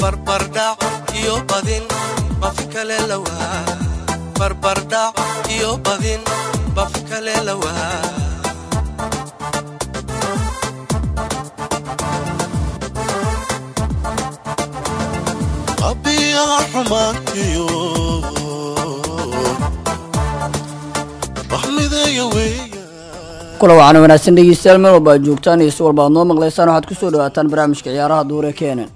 barbardhac iyo badin bafi kale wanaagsan dhegeystayaal meel walba joogtaan iyo si walba noo maqlaysaan waxaad ku soo dhawaataan barnaamijka ciyaaraha duure keenan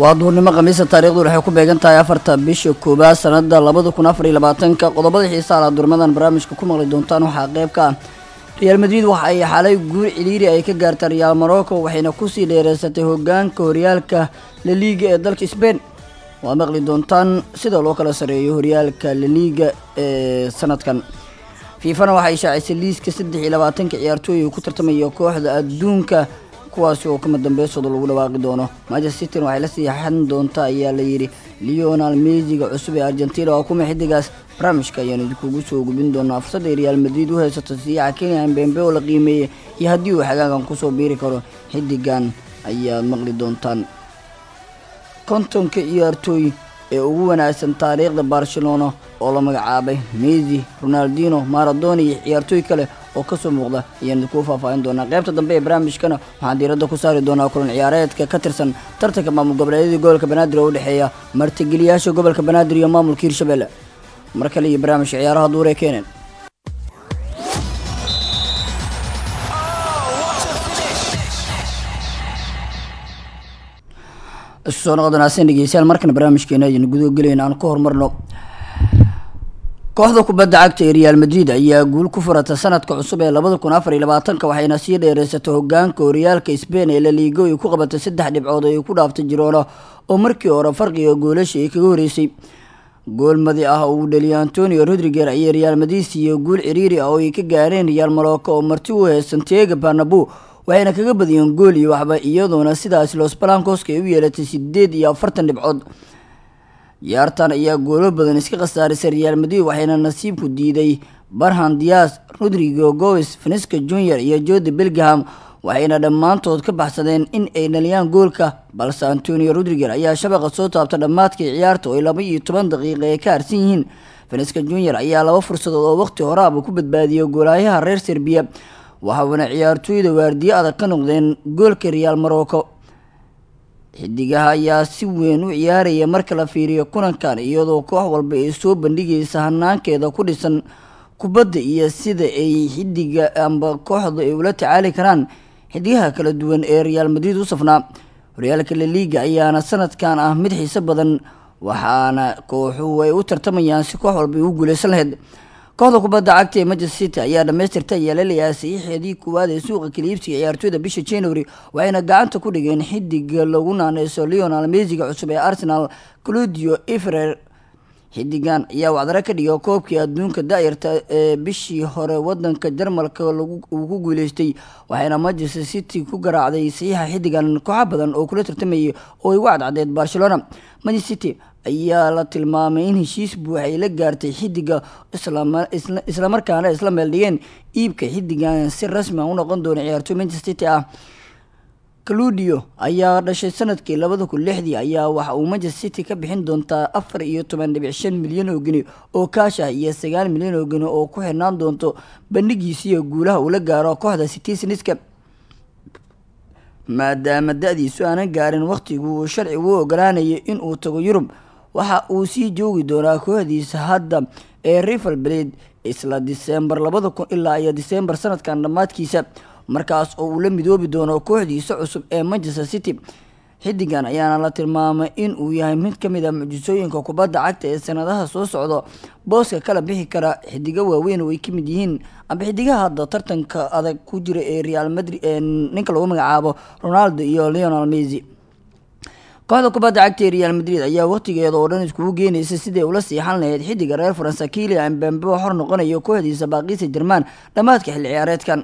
waa duurnimo khamiisa taarikhdu waxay ku beegan tahay afarta bisha koowaad sanada labada kun afar iyo labaatanka. Qodobada xiisaha la durmadan barnaamijka ku maqli doontaan waxaa qayb ka ah. Real madrid waxa ay xalay guur ciliiri ay ka gaartay real morocco waxayna ku sii dheereysatay hogaanka horyaalka laliiga ee dalka sbain waa maqli doontaan sida loo kala sareeyo horyaalka laliiga ee sanadkan. Fiifana waxay shaacisay liiska saddex iyo labaatanka ciyaartooy ku tartamaya kooxda adduunka kuwaasi oo kama dambeysooda lagu dhawaaqi doono. Manchester city waxay la siixan doontaa ayaa la yidhi. Leonal mesiga cusub ee argentina oo kuma xidigaas barnaamijka ayaanu idinkugu soo gubin doonaa. Fursadday real madrid u haysato siiyaca kenya mbembe oo la qiimeeyey iyo haddii uu xagaagan ku soo biiri karo xidigan ayaad maqli doontaan. Kontonka ciyaartooy ee ugu wanaagsan taariikhda barcelona oo la magacaabay messi ronaldino maradona iyo ciyaartooy kale oo ka soo muuqda ayaan idinkuu faahfaahin doonaa. Qaybta dambe ee barnaamijkana waxaan diiradda ku saari doonaa kulan ciyaareedka ka tirsan tartanka maamul goboleedyadii gobolka banaadir oo u dhexeeya martigeliyaasha gobolka banaadir iyo maamulka hirshabelle mar kale iyo barnaamijka ciyaaraha duure keenan isku soo noqod wanaagsan dhegeystayaal markana barnaamijkeena ayaynu gudagelayna aan ku horumarno kooxda kubadda cagta ee real madrid ayaa guul ku furata sanadka cusub ee labada kun afar iyo labaatanka waxayna sii dheereysatay hogaanka horyaalka sbain ee laliigo ay ku qabatay saddex dhibcood ay ku dhaaftay jiroona oo markii hore farqiga goolasha ay kaga horeysay gool madi ah uu dhaliyay antonio rodriger ayay real madrid siiyo guul ciriiri ah oo ay ka gaareen real morocco oo marti u hee santiago barnabo waxayna kaga badiyeen gool iyo waxba iyadoona sidaas los balancoska ay u yeelatay sideed iyo afartan dhibcood ciyaartan ayaa goolo badan iska khasaarisay real madrid waxayna nasiibku diiday barhan dias rodrigo goes finisca junior iyo jodi belgham waxayna dhammaantood ka baxsadeen in ay dhaliyaan goolka. Balse antonio rodriger ayaa shabaqa soo taabta dhammaadkii ciyaarta oo ay laba iyo toban daqiiqa ay ka harsan yihiin. Finisca junior ayaa laba fursadood oo waqti horaaba ku badbaadiyay goolaayaha reer serbiya waxauna ciyaartooyda waardiye adag ka noqdeen goolka real morocco xidigaha ayaa si weyn u ciyaaraya marka la fiiriyo kulankan iyadoo koox walba ay soo bandhigaysa hanaankeeda ku dhisan kubadda iyo sida ay xidiga amba kooxda ay ula tacaali karaan xidigaha kala duwan ee real madrid u safnaa horyaalka laliiga ayaana sanadkan ah mid xiise badan waxaana kooxuhu ay u tartamayaan si koox walba ay u guuleysan lahayd kooxda kubadda cagta ee manchester city ayaa dhamaystirta ayaa la leeyahay saxiixeedii koowaad ee suuqa kaliibsiga ciyaartooyda bisha january waxayna gacanta ku dhigeen xidiga lagu naaneyso leonal mesiga cusub ee arsenal claudio ifrer xidigan ayaa wacdaro ka dhigay koobkii adduunka daayarta ee bishii hore wadanka jarmalka uu ku guuleystay waxayna manchester city ku garaacday saxiixa xidigan kooxo badan oo kula tartamayay oo ay uga cadcadeed barcelona. Manchester city ayaa la tilmaamay in heshiis buux ay la gaartay xidiga islamarkaana isla meel dhigeen iibka xidigan si rasmi a u noqon doona ciyaartooy manchester city ah claudio ayaa dhashay sannadkii labada kun lixdii ayaa waxa uu manchester city ka bixin doontaa afar iyo toban dhibic shan milyan oo geni oo kaash ah iyo sagaal milyan oo geni oo ku xirnaan doonto bandhigiisiiyo guulaha uu la gaaro kooxda citizeniska. Maadaama da-diisu aanan gaarin wakhtiguu sharcigu u ogolaanayay in uu tago yurub. Waxa uu sii joogi doonaa kooxdiisa hadda ee rival blade isla disembar labada kun ilaa iyo disembar sanadkan dhammaadkiisa markaas oo uu la midoobi doono kooxdiisa cusub ee manchester city. Xidigan ayaana la tilmaamay in uu yahay mid ka mid a mucjisooyinka kubadda cagta ee sanadaha soo socdo booska kala bixi kara xidigo waaweyn oo ay ka mid yihiin amba xidigaha hadda tartanka adag ku jira ee real madrid ee ninka lagu magacaabo ronaldo iyo leonel mesy kooxda kubadda cagta ee real madrid ayaa waqtigeeda oo dhan iskugu geenaysa siday ula siixan lahayd xidiga reer faransa kilian mbembe oo xor noqonayo kooxdiisa baaqiisa jermaan dhammaadka xilli ciyaareedkan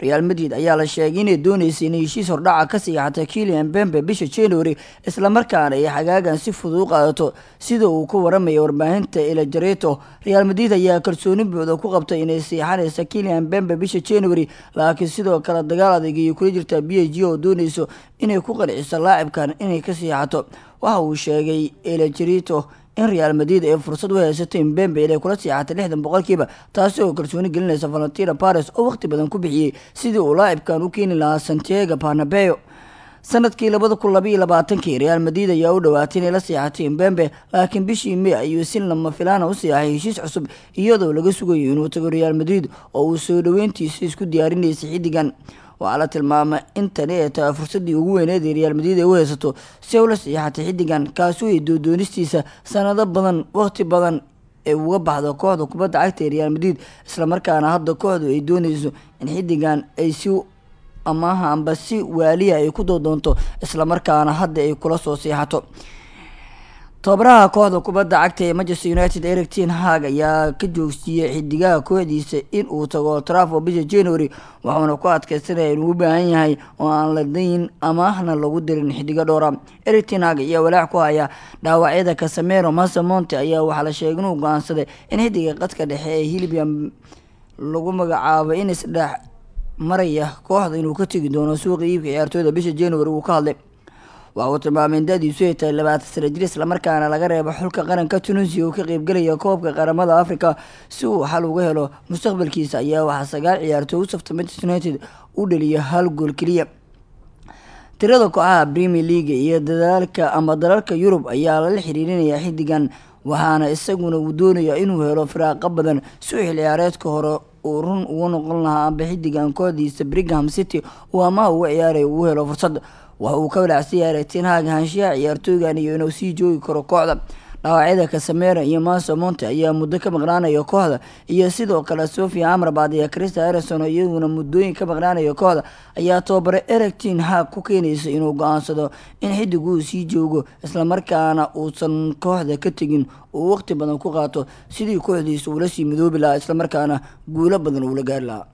real madrid ayaa la sheegay inay dooneysay inay heshiis hordhaca ka siixatay kilian bembe bisha january islamarkaana ay xagaagan si fudud u qaadato. Sida uu ka waramaya warbaahinta elajareto real madrid ayaa kalsooni buuxda ku qabtay inay siixanaysa kilian bembe bisha january laakiin sidoo kale dagaal adag iyo kula jirta b g oo dooneyso inay ku qanciso laacibkan inay ka siixato waxa uu sheegay elajareto in real madrid ay fursad u haysatay mbembe inay kula siixatay lixdan boqolkiiba taasi oo kalsooni gelinaysa valentina pares oo waqti badan ku bixiyey sidii uu laacibkan u keeni lahaa santiago barnabeo sannadkii labada kun labaiyo labaatankii real madrid ayaa u dhawaatay inay la siixatay mbembe laakiin bishii may ayuu si lama filaana u siixay heshiis cusub iyadoo laga sugayo inuu tago real madrid oo uu soo dhaweyntiisa isku diyaarinaysay xidigan waxaa la tilmaamay in tani ay tahay fursadii ugu weyneed ee real madrid ay u haysato si ay ula siixatay xidigan kaasi ay doodoonistiisa sanado badan waqti badan ee uga baxdo kooxda kubadda cagta ee real madrid. Islamarkaana hadda kooxdu ay dooneyso in xidigan ay si amaaha amba si waaliya ay ku doodoonto islamarkaana hadda ay kula soo siixato tobabaraha kooxda kubadda cagta ee manchester united eric ten hag ayaa ka joogsiiyey xidigaha kooxdiisa in uu tago trafo bisha january waxuuna ku adkeysanaya inuu u baahan yahay oo aan la dayin amaahna lagu dirin xidigo dhowra. Eric ten hag ayaa walaac ku haya dhaawacyada casamero masamonte ayaa waxaa la sheegay inuu go'aansaday in xidiga qadka dhexe ee hilbian lagu magacaabo in isdhex maraya kooxda inuu ka tegi doono suuqa iibka ciyaartooyda bisha january uu ka hadlay waxa uu tilmaamay in da-diisu ay tahay labaatan sana jir islamarkaana laga reebo xulka qaranka tunisia uu ka qeybgelaya koobka qaramada africa si uu xal uga helo mustaqbalkiisa ayaa waxaa sagaal ciyaartooy u safta manchester united u dhaliya hal gool keliya. Tirada kooxaha premier league iyo dadaalka ama dalalka yurub ayaa lala xiriirinaya xidigan waxaana isaguna uu doonaya inuu helo firaaqo badan. Si uu xil ciyaareedka hore uu run ugu noqon lahaa amba xidigan kooxdiisa brigham city uu amaha uga ciyaaray uu helo fursad waxa uu ka walaacsan yahay tinhaag haanshiyaha ciyaartooygan iyo inuu sii joogi karo kooxda. Dhaawacyada casamera iyo maso monte ayaa muddo ka maqnaanaya kooxda iyo sidoo kale sofia amrabad iyo crista erison iyaguna muddooyin ka maqnaanaya kooxda ayaa tababare eric tin haag ku keenaysa inuu go'aansado in xidiguu sii joogo islamarkaana uusan kooxda ka tegin uu waqti badan ku qaato sidii kooxdiisa uula sii midoobi lahaa islamarkaana guulo badan uula gaari lahaa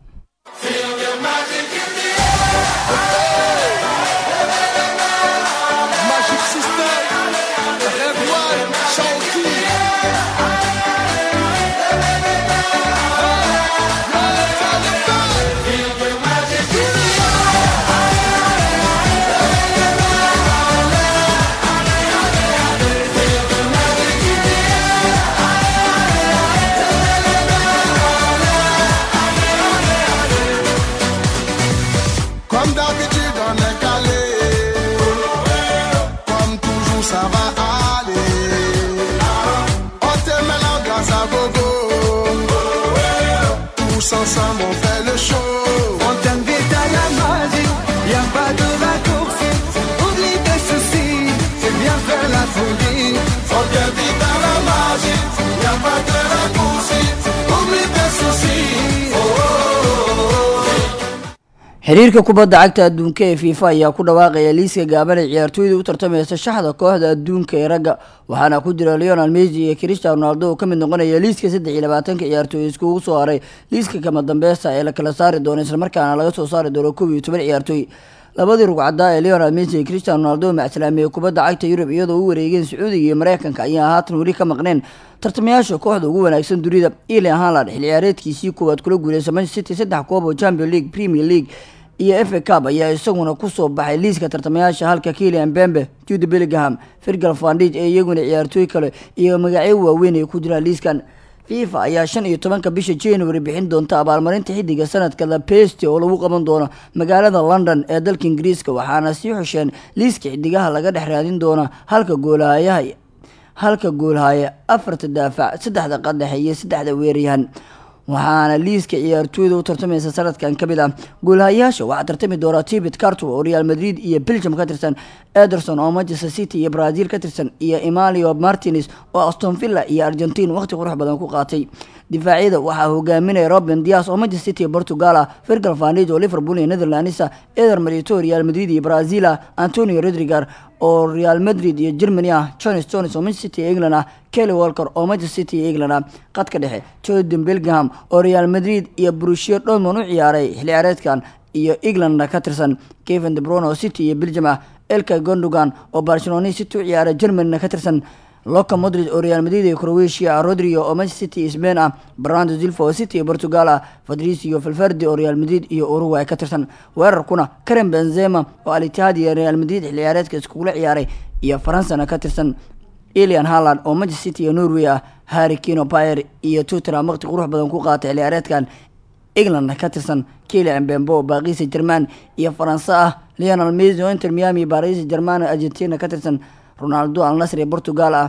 xiriirka kubadda cagta adduunka ee fifa ayaa ku dhawaaqaya liiska gaaban ee ciyaartooyda u tartamaysa shaxda kooxda adduunka ee ragga waxaana ku jira leonel messi iyo cristiano ronaldo oo ka mid noqonaya liiska saddex iyo labaatanka ciyaartooy iskugu soo haray. Liiska kama dambeesta ee la kala saari doono islamarkaana laga soo saari doono kow iyo toban ciyaartooy labadii rugcadaa ee leonel messi iyo cristiano ronaldo macsalaameeyey kubadda cagta yurub iyadoo u wareegeen sacuudiga iyo mareykanka ayaa haatan weli ka maqneen tartamayaasha kooxda ugu wanaagsan dunida ili haaland xil ciyaareedkiisii koowaad kula guuleysa manchester city saddex koob oo champion league premier league iyo f a cub ayaa isaguna ku soo baxay liiska tartamayaasha halka kilian bembe jude bellingham firgal fandij ee iyaguna ciyaartooy kale iyo magacyo waaweyn ay ku jiraan liiskan. Fifa ayaa shan iyo tobanka bisha january bixin doonta abaalmarinta xidiga sanadka the peste oo lagu qaban doono magaalada london ee dalka ingiriiska waxaana sii xusheen liiska xidigaha laga dhex raadin doona halka goolahayaha halka goolhaya afarta daafac saddexda qadaxe iyo saddexda weeryahan waxaana liiska ciyaartooyda u tartamaysa sanadkan ka mid ah guulhayaasha. Waxaa tartami doona tibit carto oo real madrid iyo belgium ka tirsan ederson oo manchester city iyo brazil ka tirsan iyo emalio martinez oo aston villa iyo argentine waqti qurux badan ku qaatay. Difaacyada waxaa hogaaminaya robin dias oo manchester city portugal ah virgil vanage oo liverpool iyo netherlands ah eder marito real madrid iyo brazil ah antonio rodriger oo real madrid iyo germany ah john stones oo manchester city iyo england ah kelly walker oo manchester city iyo england ah qadka dhexe. Jordan bellingham oo real madrid iyo brushia dortmund u ciyaaray xilli ciyaareedkan iyo englandna ka tirsan. Kevin de bruyne oo city iyo belgium ah elka gondogan oo barcelona city u ciyaaray germanyna ka tirsan loka modrid oo real madrid iyo croatia rodrigo oo manchester city iyo ah brando silva oo city iyo portugal ah fadricio valverde oo real madrid iyo uruguay ka tirsan. Weerarkuna karen benzema oo alitihad iyo real madrid xilli ciyaareedka iskugula ciyaaray iyo faransana ka tirsan. Elian harland oo manchester city iyo norway ah harry kino bayer iyo tottenham waqti qurux badan ku qaatay xilli ciyaareedkan england ka tirsan kilian bembo baaqisa german iyo faranse ah leonel messi oo inter miami baris german argentina ka tirsan ronaldo al nasr ee portugal ah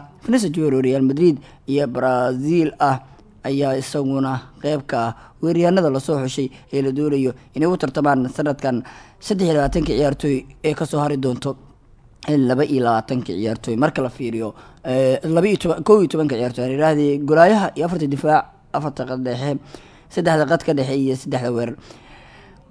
junior oo real madrid iyo brazil ah ayaa isaguna qeyb ka ah weeryahanada la soo xushay ee la doonayo inay u tartamaan sanadkan saddex iyo labaatanka ciyaartooy ee ka soo hari doonto laba iyo labaatanka ciyaartooy. Marka la fiiriyo laba iyo toban kow iyo tobanka ciyaartooy aan golaayaha iyo afarta difaac afarta qad dhexe saddexda qadka dhexe iyo saddexda weerar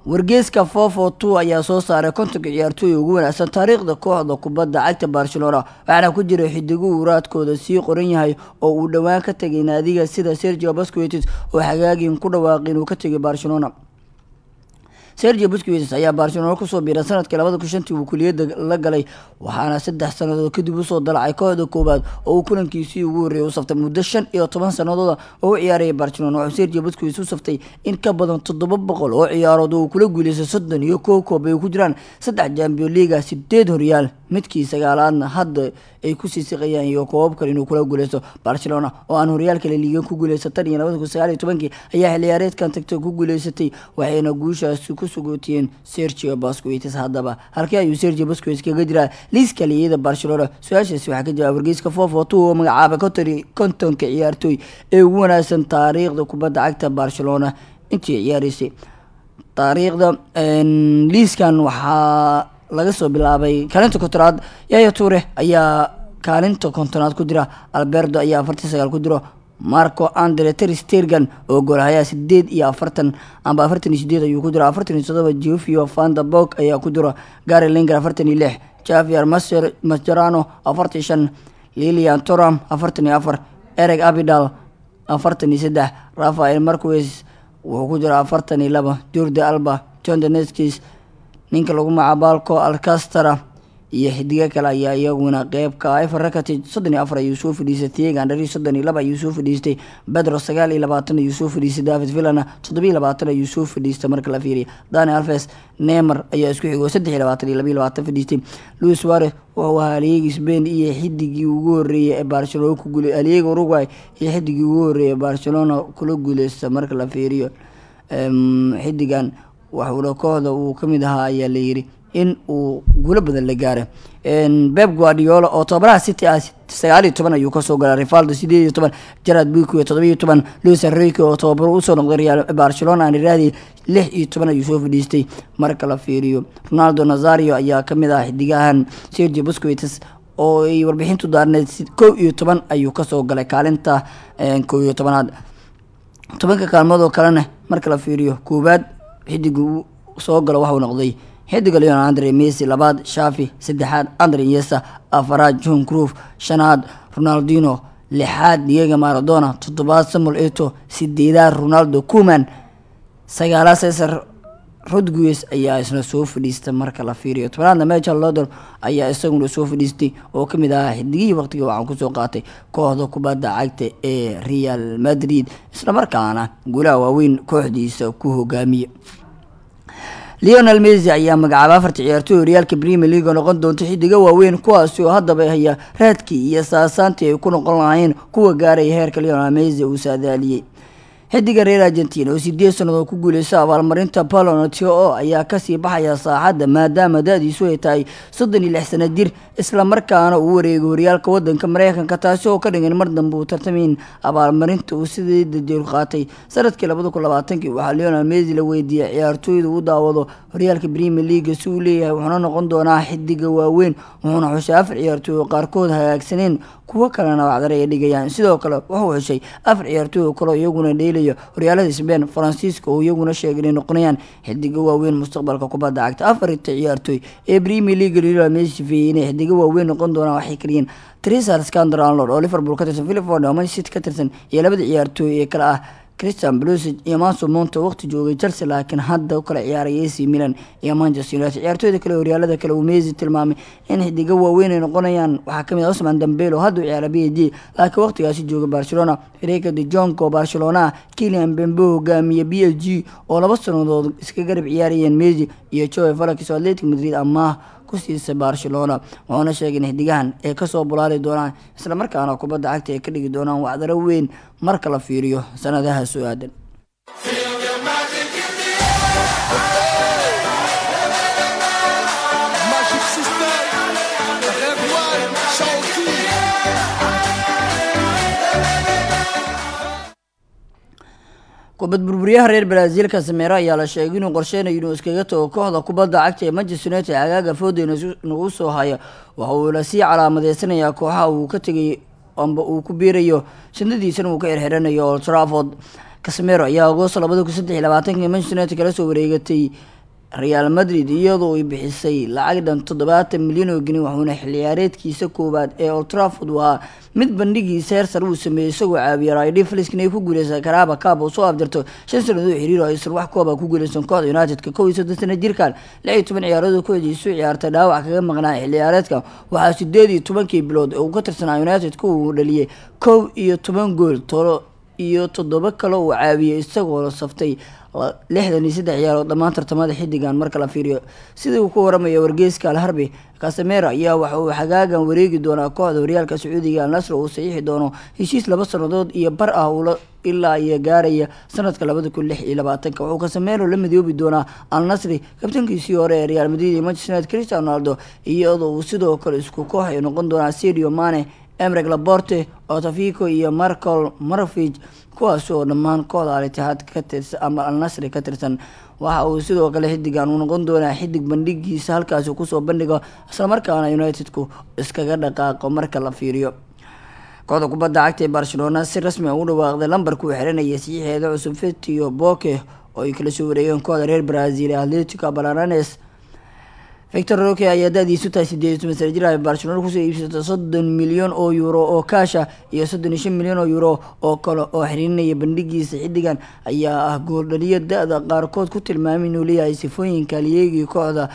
wargeeska fofo ayaa soo saaray kontonka ciyaartooy ugu wanaagsan taariikhda kooxda kubadda cagta barcelona waxaana ku jira xidigu uraadkooda sii qoran yahay oo uu dhowaan ka tegay naadiga sida sergio bosquitis oo xagaagin ku dhawaaqay inuu ka tegay barcelona sergio busquitis ayaa barcelona ku soo biiray sannadkii labada kun shantii uu kuliyadda la galay waxaana saddex sannadood kadib u soo dalacay kooxda koowaad oo kulankiisii ugu horreeyay u saftay muddo shan iyo toban sanadooda oo u ciyaarayay barcelona. Wuxuu sergio busquitis u saftay in ka badan toddoba boqol oo ciyaarood oo uu kula guuleystay soddon iyo kow koob ay ku jiraan. Saddex champion liga sideed horyaal midkii sagaalaadna hadda ay ku sii siqayaan iyo koobab kale inuu kula guuleysto barcelona oo aan horyaal kale liigan ku guuleysta tan iyo iyo tobankii ayaa xilciyaareedkan tagtay ku guuleysatay waxayna guushaasi ku sugootiyeen sergio bosquitis haddaba halkii ayuu sergio bosquitis kaga jiraa liiska liyada barcelona. Su'aashaasi waxaa ka jawaab wargeyska fofo two oo magacaaba konton kontonka ciyaartooy ee ugu wanaagsan taariikhda kubadda cagta barcelona. Intii ciyaaraysay taariikhda liiskan waxaa laga soo bilaabay kaalinta kontonaad. Yaya ture ayaa kaalinta kontonaad ku jira alberto ayaa afartan sagaal ku jiro marco andre terstergan oo goolhayaa sideed iyo afartan amba afartan iyo sideed ayuu ku jiro. Afartan iyo todoba jofio vandabok ayaa ku jiro. Gary linger afartan iyo lix. Javier maser masjarano afartan iyo shan. Lilian toram afartan iyo afar. Ereg abidal afartan iyo saddex rafael marquez wuxuu ku jira afartan iyo laba. Jordi alba john deneskis ninka lagu macabaalko alcastara iyo xidigo kale ayaa iyaguna qeybka efer rakati soddon iyo afar ayuu soo fadhiistay tiegandhari soddon iyo laba ayuu soo fadhiistay bedro sagaal iyo labaatan ayuu soo fadhiistay david villana toddoba iyo labaatan ayuu soo fadhiistay marka la fiiriya dani alves nemer ayaa isku xigoo saddex iyo labaatan iyo laba iyo labaatan fadhiistay louis suarez wuxuu ahaa halyeegi spain iyo xidigii ugu horreeyay ee barcelona ku guule halyeega uruguay iyo xidigii ugu horreeyay ee barcelona kula guuleysta marka la fiiriyo xidigan waxuuna kooxda uu ka mid ahaa ayaa layidhi in uu guulo badan la gaaray beb guardiola oo tobabaraha city ah sagaal iyo toban ayuu ka soo galay rivaldo sideed iyo toban jarad buki todoba iyo toban luis enrique oo tababaro u soo noqday real barcelona aan iraahdi lix iyo toban ayuu soo fadhiistay. Marka la fiiriyo ronaldo nazario ayaa ka mid ah xidigahan sergio busquitis oo ay warbixintu daarneed kow iyo toban ayuu ka soo galay kaalinta kow iyo tobanaad. Tobanka kaalmood oo kalena marka la fiiriyo koowaad xidiga uu soo galo waxuu noqday xidiga leon andre messi labaad shafi saddexaad andre yesa afaraad john croof shanaad ronaldino lixaad diego maradona toddobaad samuel eto sideedaad ronaldo cuman sagaalaad cesar rodgues ayaa isna soo fadhiista marka la fiiriyo. Tobanaadna michael lodon ayaa isaguna soo fadhiistay oo ka mid ahaa xidigihii waqtigii waxaan ku soo qaatay kooxda kubadda cagta ee real madrid islamarkaana guulaha waaweyn kooxdiisa ku hogaamiya leonel messi ayaa magacaabay afarta ciyaartooy horyaalka premier league oo noqon doonta xidigo waaweyn kuwaasi oo haddaba haya raadkii iyo saasaantii ay ku noqon lahaayeen kuwa gaaraya heerka leonel messi uu saadaaliyey xidiga reer argentina oo sideed sannadood ku guuleysta abaalmarinta palonatio ayaa ka sii baxaya saaxadda maadaama da-diisu ay tahay soddon iyo lix sana jir islamarkaana uu wareegay horyaalka wadanka mareykanka taasi oo ka dhigan mar dambe uu tartamayn abaalmarinta uu sideeda jeer qaatay. Sanadkii labada kun labaatankii waxaa leonel messi la weydiiyey ciyaartooyda u daawado horyaalka premier leaga si uu leeyahay wuxuuna noqon doonaa xidiga waaweyn wuxuuna xushay afar ciyaartooy oo qaarkood hagaagsaneen kuwo kalena wacdar ay dhigayaan. Sidoo kale wuxuu xushay afar ciyaartooy oo kale iyaguna dheelaya horyaalada sbain faransiiska oo iyaguna sheegay inay noqonayaan xidiga waaweyn mustaqbalka kubadda cagta. Afarta ciyaartooy ee premier league messi feeyey inay xidiga waaweyn noqon doonaan waxay kariyeen trisar scander arnold oo liverpool ka tirsan philipford oo man city ka tirsan iyo labada ciyaartooy ee kale ah christian blusic iyo manso monte waqti joogay chelsea laakiin hadda u kala ciyaaray ac milan iyo manchester united. Ciyaartooyda kale horyaalada kale uu messi tilmaamay in xidiga waaweyn ay noqonayaan. Waxaa ka mid ah usman dambelo hadda u ciyaara b d laakiin waqtigaasi jooga barcelona. Federica de jonk oo barcelona. Kilian bembe hogaamiye b s g oo laba sannadood iska garab ciyaarayeen messi iyo joe oo atletic madrid. Amaah ku siisay barcelona wuxuuna sheegay in xidigahan ay ka soo bulaali doonaan islamarkaana kubadda cagta ay ka dhigi doonaan wacdaro weyn marka la fiiriyo sanadaha soo aadan kubad burburyaha reer brazil kasamero ayaa la sheegay inuu qorsheynayo inuu iskaga tago kooxda kubadda cagta ee manchester united cagaaga foodey nagu soo haya waxa uuna sii calaamadeysanaya kooxaha uu ka tegay amba uu ku biirayo. Shandadiisana uu ka xirxiranayo old trafford. Casamero ayaa agoosto labada kun saddex iyo labaatanki manchester united kala soo wareegatay real madrid iyadoo ay bixisay lacag dhan toddobaatan milyan oo geni wuxuuna xilciyaareedkiisa koowaad ee uu ahaa mid bandhigiisa heer sare uu sameeyey isagoo caabiya raidhi faliskin ay ku guuleysa karaaba kaab oo soo afjarto shan sannadood xiriir oo aysan wax kooba ku guuleysan kooxda united-ka. Kow iyo soddon sana jirkan lix iyo toban ciyaarood kooxdii isu ciyaartay dhaawac kaga maqnaa xilciyaareedka waxaa sideed iyo tobankii bilood uu ka tirsanaa united-ka uu dhaliyey kow iyo toban gool tolo iyo toddoba kale uu caawiyey isagoo la saftay lixdan iyo saddex ciyaarood dhammaan tartamada xidigan marka la fiiriyo. Sidii uu ku waramaya wargeyska alharbi casamero ayaa waxa uu xagaagan wareegi doonaa kooxda horyaalka sacuudiga alnasr uu saxiixi doono heshiis laba sannadood iyo bar ah ula ilaa iyo gaaraya sanadka labada kun lix iyo labaatanka. Wuxuu casamero la midoobi doonaa alnasri kabtankiisii hore ee real madrid iyo manchester united cristiano ronaldo iyadoo uu sidoo kale isku koox ay noqon doonaa sedio mane emrek laborte otafico iyo marcol marfig kuwaas oo dhammaan kooxda al-itihaad ka tirsan ama al-nasri ka tirsan. Waxa uu sidoo kale xidigan uu noqon doonaa xidig bandhigiisa halkaasi ku soo bandhigo islamarkaana united-ku iskaga dhaqaaqo marka la fiiriyo. Kooxda kubadda cagta ee barcelona si rasmi ugu dhawaaqday lambarka uu xiranaya saxiixeeda cusub fetio boke oo ay kala soo wareegeen kooxda reer brazil atletico balaranes victor roke ayaa da-diisu tahay sideed iyo toban sana jir ay barcelona ku soo iibsata soddon milyan oo euro oo kaasha iyo soddon iyo shan milyan oo euro oo kale oo xiriirinaya bandhigiisa xidigan ayaa ah gooldhaliyo da-da qaarkood ku tilmaamay inuu leeyahay sifooyinka liyeegii kooxda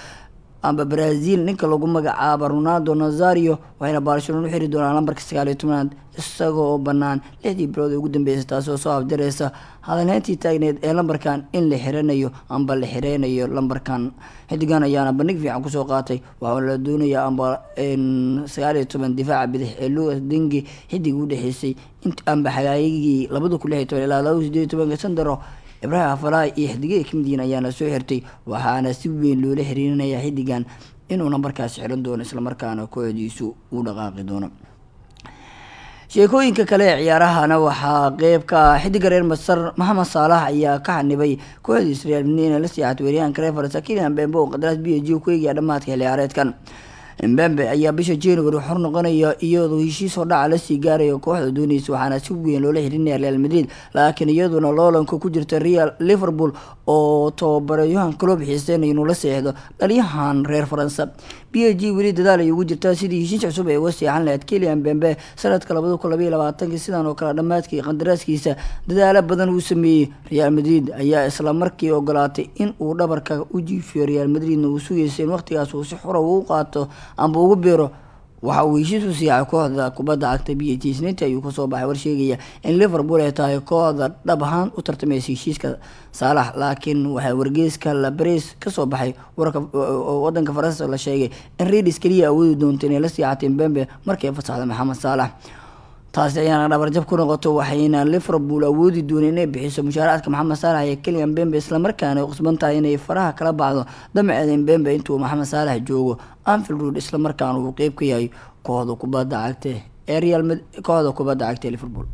amba brazil ninka lagu magacaabo ronaldo nazario waxayna barcelona u xiri doonaan lambarka sagaal iyo tobanaad isaga oo banaan lixdii bilood ee ugu dambeysay taasi oo soo afjareysa hadalheyntii taagneed ee lambarkan in la xiranayo amba la xireynayo lambarkan. Xidigan ayaana bandhig fiican ku soo qaatay waxaa la doonayaa amba sagaal iyo toban difaaca bidix ee lucas dengi xidig u dhexeysay amba xagaayigii labada kun lix iyo toban ilaa laba sideed tobanka sandaro ibrahim afalaa iyo xidigada ka mid yihiin ayaana soo xirtay waxaana si weyn loola xiriirinaya xidigan inuu nambarkaas xiran doono islamarkaana kooxdiisu u dhaqaaqi doono. Sheekooyinka kale ee ciyaarahana waxaa qeyb ka ah. Xidiga reer masar maxamed saalax ayaa ka xanibay kooxdiis real madrid inay la siixatay weeryahanka reer faransa kilian bembe oo b h g ku eegaya dhamaadka xilli ciyaareedkan mbembe ayaa bisha january xor noqonaya iyadoo heshiis hordhaca la sii gaarayo kooxda dooneysa waxaana si weyn loola xirinaya real madrid. Laakiin iyaduna loolanka ku jirta real liverpool oo tababarayahan club xiiseynaya inuu la seexdo dhaliyahan reer faransa b h g weli dadaal ay ugu jirtaa sidii heshiis cusub ay uga seexan lahayd kilian bembe sanadka labada kun labaiyo labaatanki sidan oo kale dhammaadkii qandaraaskiisa dadaalo badan uu sameeyey. Real madrid ayaa isla markii ogolaatay in uu dhabarka u jiifiyo real madridna uu sugaysa in waqtigaas uu si xura uu qaato amba ugu biiro waxa uu heshiis u siixay kooxda kubadda cagta b h g isniintii ayuu ka soo baxay war sheegaya in liverpool ay tahay kooxda dhab ahaan u tartamaysa heshiiska saalax laakiin waxaa wargeyska labres ka soo baxay wadanka faransa la sheegay in redis keliya awoodi doonto inay la siixatay mbembe markay fasaxda maxamed saalax taasi ayaana dhabarjab ku noqoto waxayna liverpool awoodi dooneen inay bixiso mushaaraadka maxamed saalax iyo keliyan bembe islamarkaana ay qusban tahay inay faraha kala baxdo. Damaceeda bembe intuu maxamed saalax joogo anfield road islamarkaana uu qeyb ka yahay kooxda kubadda cagta ee real kooxda kubadda cagta ee liverpool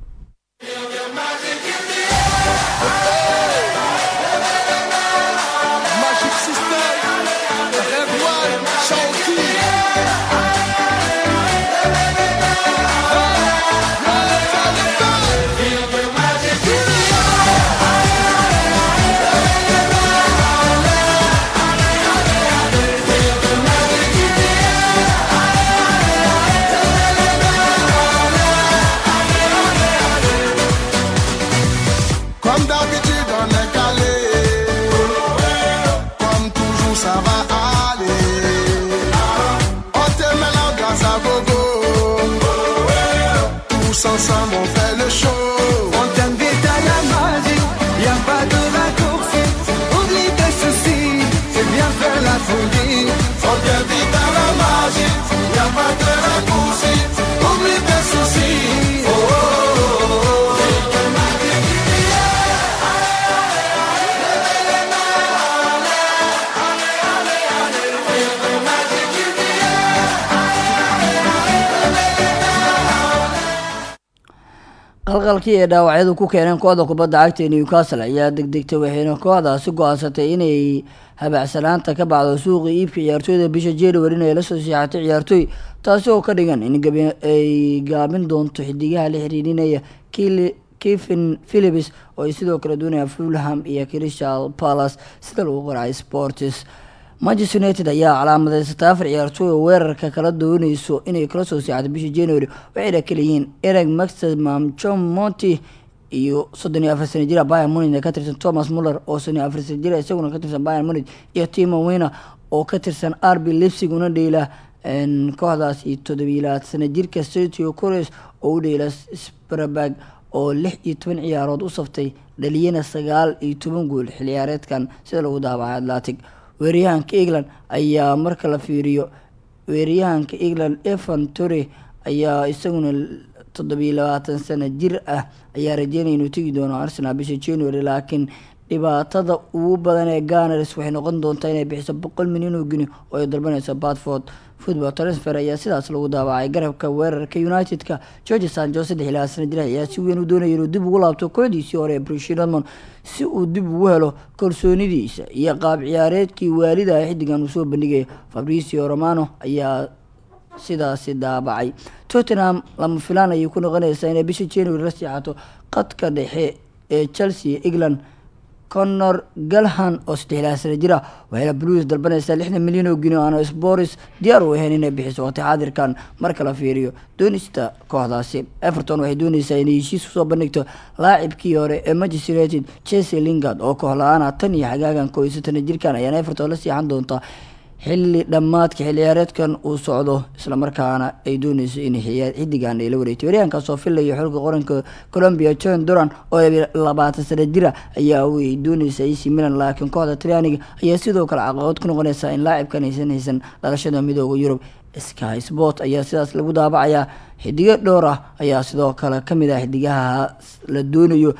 qalqalkii ee dhaawacyadu ku keeneen kooxda kubadda cagta ee newcastle ayaa degdegtay waxayna kooxdaasi go'aansatay inay habaacsanaanta ka bacdo suuqa iibka ciyaartooyda bisha january inay la soo siixatay ciyaartooy taasi oo ka dhigan in ay gaabin doonto xidigaha la xiriirinaya kevin philips oo ay sidoo kale doonayaan fulham iyo crystal palace. Sida lagu qoracay sports manchester united ayaa calaamadeysatay afar ciyaartooy oo weerarka kala dooneyso inay kala soo siixato bishii january waxayna kaleyihiin ereg maximum john monty iyo soddon iyo afar sana jira bayern munich ka tirsan thomas muller oo soddon iyo afar sana jira isaguna ka tirsan bayern munich iyo timo wina oo ka tirsan rb leipzig una dheela een, kooxdaas iyo toddobiyo labaatan sana jirka sergio cores oo u dheela sprabag oo lix iyo toban ciyaarood u saftay dhaliyana sagaal iyo toban gool xil ciyaareedkan sida lagu daabacay atlantic weeryahanka england ayaa marka la fiiriyo weeryahanka england evan tore ayaa isaguna toddobiyo labaatan sano jir ah ayaa rajeynaya inuu tegi doono arsenal bisha january laakiin dhibaatada ugu badan ee ganars waxay noqon doontaa inay bixiso boqol milyan oo geni oo ay dalbanayso batford football transfer ayaa sidaas lagu daabacay. Garabka weerarka united-ka george sanjo saddex ilaa sana jir ayaa si weyn u doonaya inuu dib ugu laabto kooxdiisii hore ee brushi si uu dib ugu helo kalsoonidiisa iyo qaab ciyaareedkii waalida ee xiddigan uu soo bandhigaya fabricio romano ayaa sidaasi daabacay. Tottenham lama filaan ayay ku noqonaysaa inay bisha january la siixato qadka dhexe ee chelsea england conor galhan oo saddex ilaa sana jir ah waxayna blues dalbanaysaa lixdan milyan oo gini oo aana sporis diyaar u ahayn inay bixiso waqti xaadirkan marka la fiiriyo. Doonista kooxdaasi everton waxay dooneysaa inay heshiis u soo bandhigto laacibkii hore ee manchester united chelsea lingard oo koox la'aana tan iyo xagaagan koo iyo soddona jirkan ayaana everton la siixan doontaa xilli dhammaadka xilli ciyaareedkan uu socdo islamarkaana ay dooneyso in xiddigan ay la wareegto waryahankaas oo filayo xulka qoranka colombia john duran oo labaatan sano jira ayaa ay dooneysa ac milan laakiin kooxda talyaaniga ayaa sidoo kale caqabad ku noqoneysa in laacibkan aysan haysan dhalashada midooda yurub. Sky sport ayaa sidaas lagu daabacayaa. Xidigo dhowr ah ayaa sidoo kale ka mid ah xidigaha la doonayo.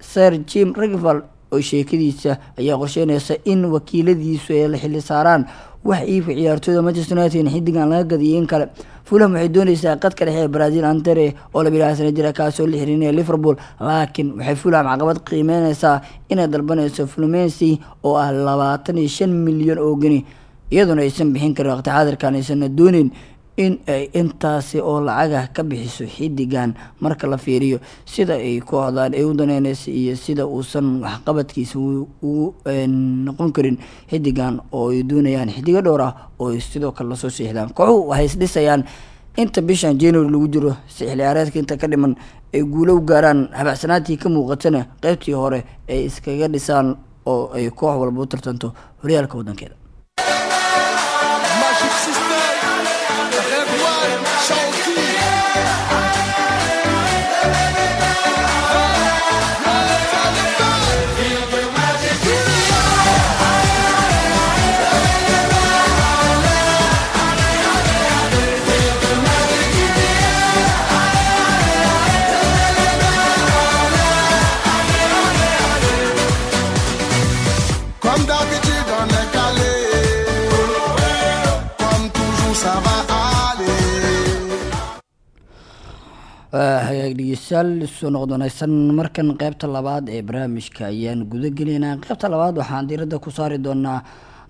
Sir jim ragval oo sheekadiisa ayaa qorsheynaysa in wakiiladiisu ay la xili saaraan wax iibka ciyaartooyda manchester united in xiddigan laga gadiyay in kale. Fulham waxay dooneysaa qadka dhexe ee brazil andere oo labilaha sana jira kaasoo la xirinaya liverpool. Laakiin waxay fulham caqabad qiimeyneysaa inay dalbaneyso flumency oo ah labaatan iyo shan milyan oo geni iyaduna aysan bixin karin waqti xaadirkan aysanna dooneyn in ay intaasi oo lacagah ka bixiso xiddigan marka la fiiriyo sida ay kooxdaan ay u daneyneysa iyo sida uusan waxqabadkiisa ugu noqon karin xiddigan oo ay doonayaan xiddigo dhowr ah oo ay sidoo kale la soo siixdaan kooxuhu waxay isdhisayaan inta bishan january lagu jiro si xilciyaareedka inta ka dhiman ay guulo u gaaraan habacsanaantii ka muuqatana qeybtii hore ay iskaga dhisaan oo ay koox walba u tartanto. Horyaalka waddankeeda noqod wanaagsan markan qeybta labaad ee barnaamijka ayaan guda gelaynaa qeybta labaad waxaan diiradda ku saari doonaa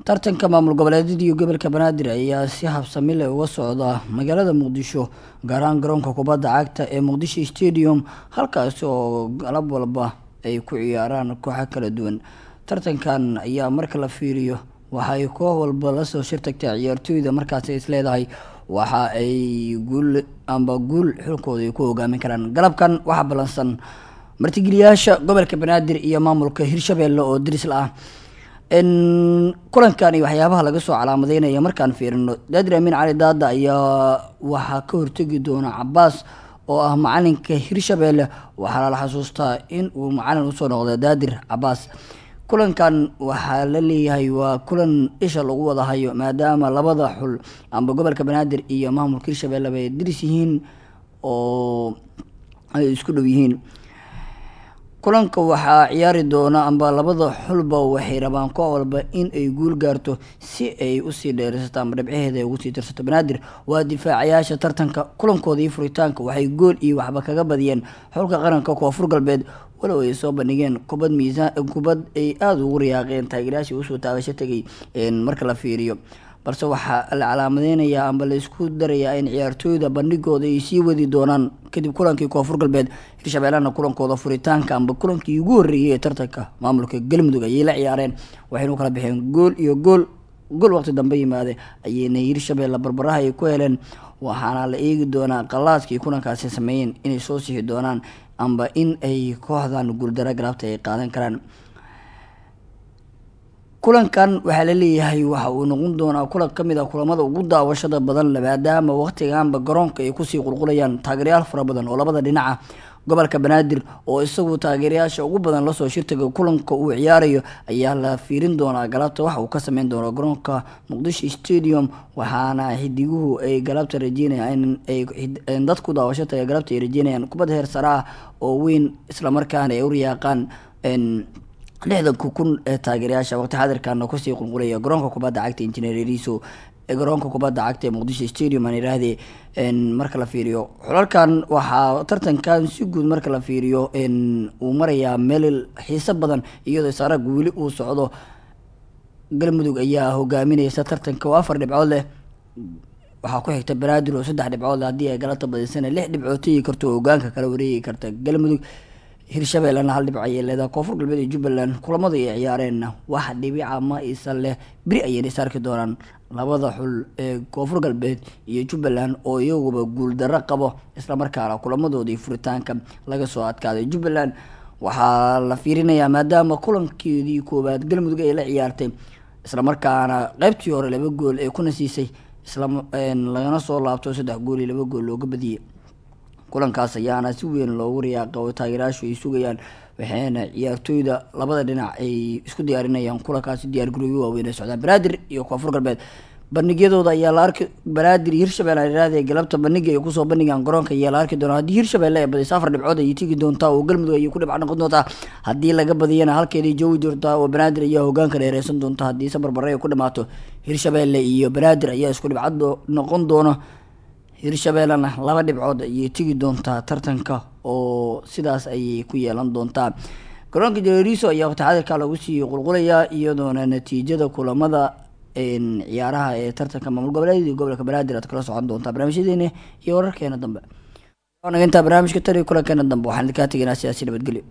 tartanka maamul goboleedyada iyo gobolka banaadir ayaa si habsami leh uga socda magaalada muqdisho gaar ahaan garoonka kubadda cagta ee muqdisho stadium halkaasi oo galab walba ay ku ciyaaraan kooxo kala duwan. Tartankan ayaa marka la fiiriyo waxay koox walba la soo shirtagtaa ciyaartooyda markaasi is leedahay waxa ay guul amba guul xulkooda ku hogaamin karaan. Galabkan waxaa ballansan martigeliyaasha gobolka banaadir iyo maamulka hirshabeelle oo diris la ah. N kulankani waxyaabaha laga soo calaamadeynaya markaan fiirino daadir amiin cali daada ayaa waxaa ka hortegi doona cabaas oo ah macalinka hirshabeelle waxaana la xasuustaa in uu macalin u soo noqda daadir cabaas kulankan waxaa la leeyahay waa kulan isha lagu wada hayo maadaama labada xul amba gobolka banaadir iyo maamulka hirshabeelle bay diris yihiin oo ay isku dhow yihiin. Kulanka waxaa ciyaari doona amba labada xulba waxay rabaan koox walba in ay guul gaarto si ay u sii dheeraysato amba dhibcaheeda ay ugu sii tirsato banaadir. Waa difaacayaasha tartanka kulankooda iyo furitaanka waxay gool iyo waxba kaga badiyeen. Xulka qaranka koonfur galbeed walow ay soo bandhigeen kubad miisaan kubad ay aada ugu riyaaqeen taageerayaashii u soo taagasho tegay marka la fiiriyo. Balse waxaa la calaamadeynayaa amba la isku darayaa in ciyaartooyda bandhigooda ay sii wadi doonaan kadib kulankii koonfur galbeed. Hirshabeellana kulankooda furitaanka amba kulankii ugu horreeyay ee tartanka maamulka galmudug ayay la ciyaareen. Waxayna u kala baxeen gool iyo gool gool waqti dambe yimaade ayayna hirshabeelle barbaraha ay ku heleen. Waxaana la eegi doonaa qalaadkii kulankaasi sameeyeen inay soo sixi doonaan amba in ay kooxdan guuldaro galaabta ay qaadan karaan. Kulankan waxaa la leeyahay waxa uu noqon doonaa kulan ka mid ah kulamada ugu daawashada badan maadaama waqtigaanba garoonka ay ku sii qulqulayaan taageerayaal fara badan oo labada dhinaca gobolka banaadir oo isagu taageerayaasha ugu badan la soo shirtaga kulanka uu ciyaarayo ayaa la fiirin doonaa galabta waxa uu ka sameyn doono garoonka muqdisho stadium waxaana xidiguhu ay galabta rajeynayaan in dadku daawasho taga galabta ay rajeynayaan kubad heer sare ah oo weyn islamarkaana ay u lixdanka kun ee taageerayaasha waqti xadirkana ku sii qulqulaya garoonka kubadda cagta injineer eriso ee garoonka kubadda cagta ee muqdisho stadium aan iraahdee marka la fiiriyo. Xulalkan waxaa tartankan si guud marka la fiiriyo uu marayaa meel xiiso badan iyadoo isarag weli uu socdo. Galmudug ayaa hogaamineysa tartanka. Oo afar dhibcood leh. Waxaa ku xigta banaadir oo saddex dhibcood leh haddii ay galata badisana lix dhibcood tegi karto oo hogaanka kala wareegi karta. Galmudug hirshabeellena hal dhibco ayay leedahay. Koonfur galbeed iyo jubbaland kulamada ay ciyaareenna wax dhibica ma isan leh. Beri ayayna is arki doonaan. Labada xul ee koonfur galbeed iyo jubbaland oo iyaguba guuldarro qabo islamarkaana kulamadoodii furitaanka laga soo adkaaday. Jubbaland waxaa la fiirinayaa maadaama kulankeedii koowaad galmudug ay la ciyaartay islamarkaana qeybtii hore laba gool ee kuna siisay isla lagana soo laabto saddex gool iyo laba gool looga badiyey kulankaas ayaana si weyn loogu riyaaqa oo taageerayaashu ay sugayaan waxayna ciyaartooyda labada dhinac ay isku diyaarinayaan kulankaasi diyaar garooyo waaweyn ay socdaan banaadir iyo koonfur galbeed bandhigyadooda ayaa la arki banaadir iyo hirshabelle galabta bandhiga ay ku soo bandhigaan garoonka ayaa la arki doonaa haddii hirshabelle ay badiso afar dhibcood ayay tegi doontaa oo galmudug ayay ku dhibca noqon doontaa haddii laga badiyana halkeeday joogi doontaa oo banaadir ayaa hogaanka dheereysan doonta haddii se barbare ay ku dhamaato hirshabelle iyo banaadir ayaa isku dhibcad noqon doona hirshabeellena laba dhibcood ayay tegi doontaa tartanka oo sidaas ayay ku yeelan doontaa garoonka jaleeriso ayaa waqti xadirka lagu sii qulqulayaa iyadoona natiijada kulamada ciyaaraha ee tartanka maamul goboleed iyo gobolka banaadir aad kala socon doontaa barnaamijyadeena iyo wararkeena dambe. Intaa barnaamijka tani kulankeena dambe. Waxaan idinkaa tegaynaa siyaasi nabadgelyo